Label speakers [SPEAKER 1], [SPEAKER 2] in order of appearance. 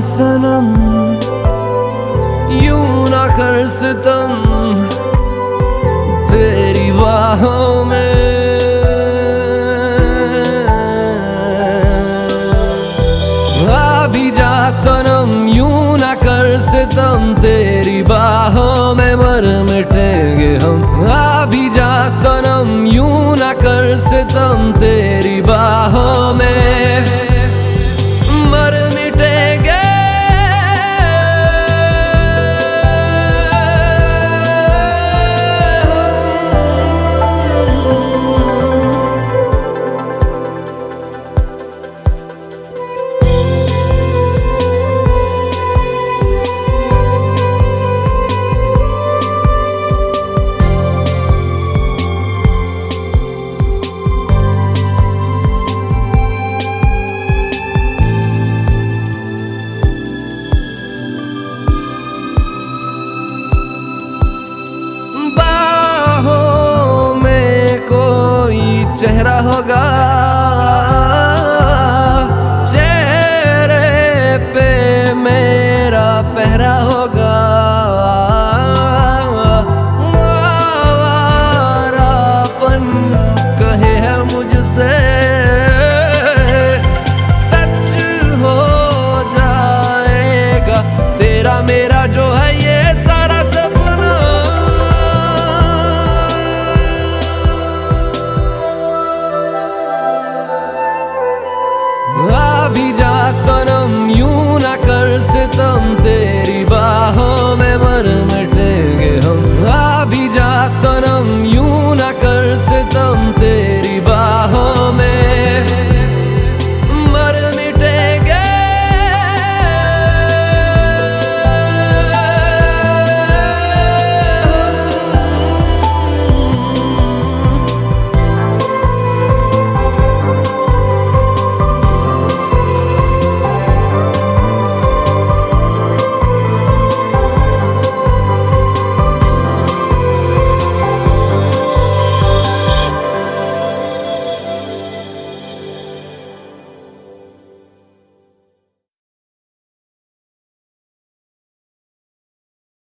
[SPEAKER 1] सनम, यूँ ना कर सितम तेरी बाहों में। भी जा सनम, यूँ ना कर सितम तेरी बाहों में मर मिटेंगे हम। भी जा सनम, यूँ ना कर सितम तेरी बाहों में। चेहरा होगा।